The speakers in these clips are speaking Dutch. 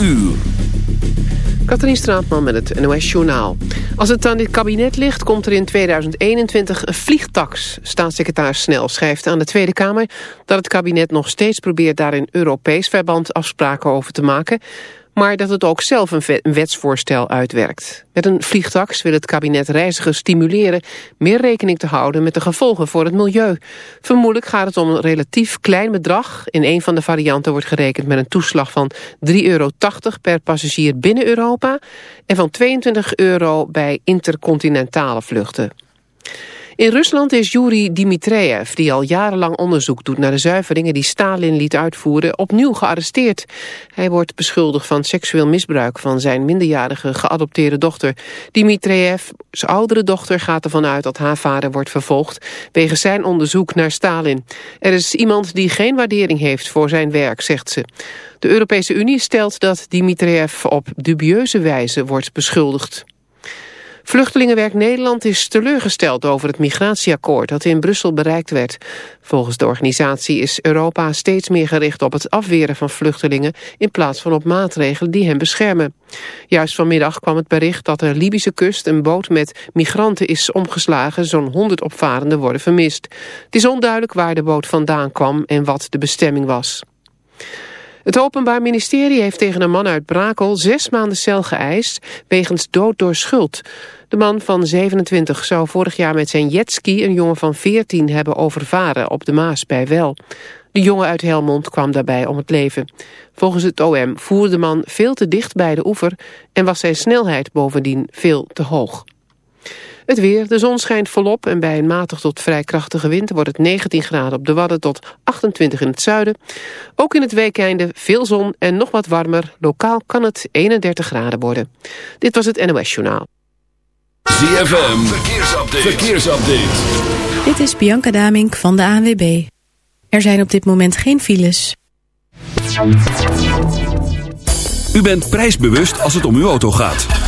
uur. Katrien Straatman met het NOS Journaal. Als het aan dit kabinet ligt, komt er in 2021 een vliegtax. Staatssecretaris Snel schrijft aan de Tweede Kamer... dat het kabinet nog steeds probeert daar in Europees verband afspraken over te maken maar dat het ook zelf een wetsvoorstel uitwerkt. Met een vliegtax wil het kabinet reizigers stimuleren meer rekening te houden met de gevolgen voor het milieu. Vermoedelijk gaat het om een relatief klein bedrag. In een van de varianten wordt gerekend met een toeslag van 3,80 euro per passagier binnen Europa en van 22 euro bij intercontinentale vluchten. In Rusland is Yuri Dimitreev, die al jarenlang onderzoek doet naar de zuiveringen die Stalin liet uitvoeren, opnieuw gearresteerd. Hij wordt beschuldigd van seksueel misbruik van zijn minderjarige geadopteerde dochter. Dimitrievs oudere dochter gaat ervan uit dat haar vader wordt vervolgd wegens zijn onderzoek naar Stalin. Er is iemand die geen waardering heeft voor zijn werk, zegt ze. De Europese Unie stelt dat Dimitriev op dubieuze wijze wordt beschuldigd. Vluchtelingenwerk Nederland is teleurgesteld over het migratieakkoord dat in Brussel bereikt werd. Volgens de organisatie is Europa steeds meer gericht op het afweren van vluchtelingen in plaats van op maatregelen die hen beschermen. Juist vanmiddag kwam het bericht dat de Libische kust een boot met migranten is omgeslagen. Zo'n 100 opvarenden worden vermist. Het is onduidelijk waar de boot vandaan kwam en wat de bestemming was. Het Openbaar Ministerie heeft tegen een man uit Brakel zes maanden cel geëist wegens dood door schuld. De man van 27 zou vorig jaar met zijn jetski een jongen van 14 hebben overvaren op de Maas bij Wel. De jongen uit Helmond kwam daarbij om het leven. Volgens het OM voerde de man veel te dicht bij de oever en was zijn snelheid bovendien veel te hoog. Het weer, de zon schijnt volop en bij een matig tot vrij krachtige wind wordt het 19 graden op de Wadden tot 28 in het zuiden. Ook in het weekeinde veel zon en nog wat warmer. Lokaal kan het 31 graden worden. Dit was het NOS Journaal. ZFM, verkeersupdate. verkeersupdate. Dit is Bianca Damink van de ANWB. Er zijn op dit moment geen files. U bent prijsbewust als het om uw auto gaat.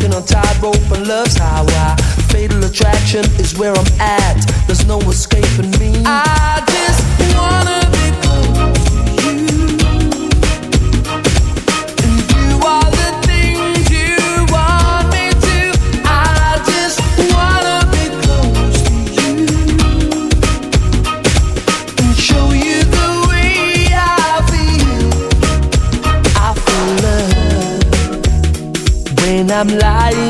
walking on tightrope and love's highway. Fatal attraction is where I'm at. There's no escaping me. I I'm lying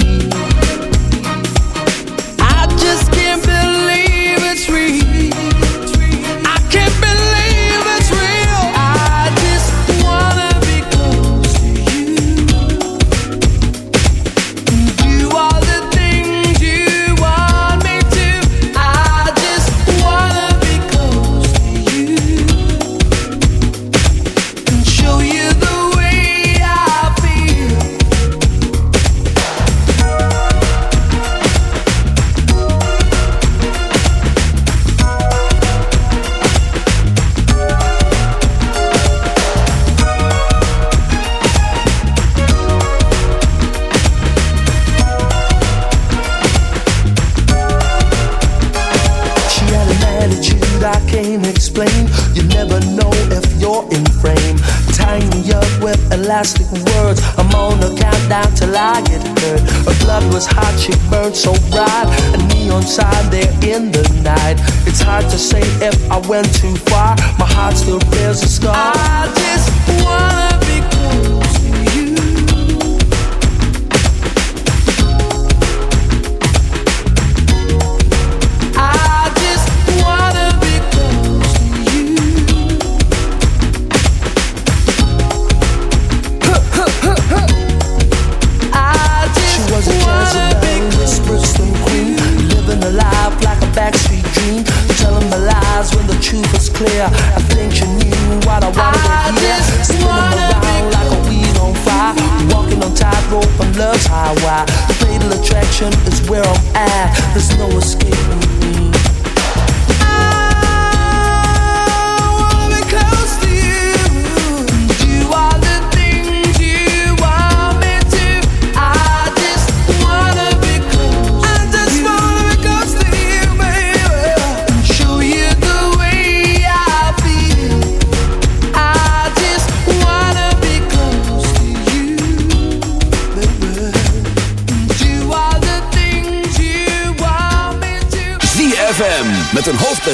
inside there in the night. It's hard to say if I went too far. My heart still bears a scar. I just wanna.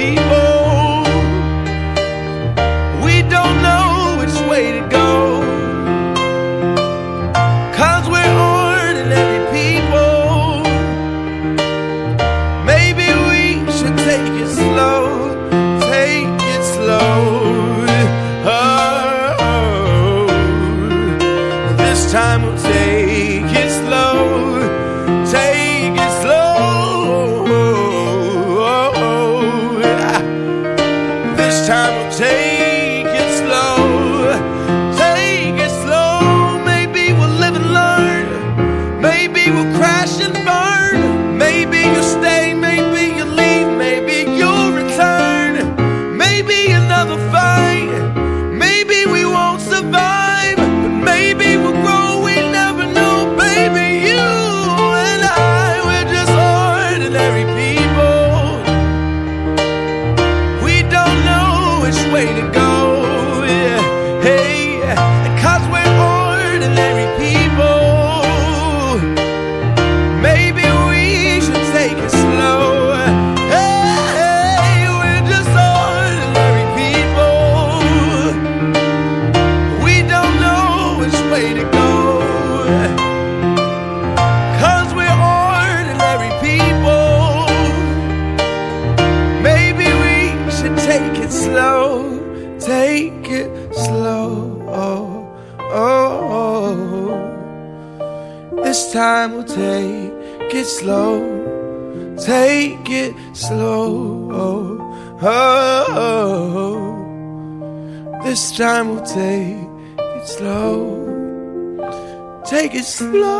people. We don't know which way to go. Cause we're ordinary people. Maybe we should take it slow, take it slow. Oh, this time we'll take it slow. time, will take it slow. Take it slow.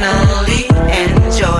personally enjoy.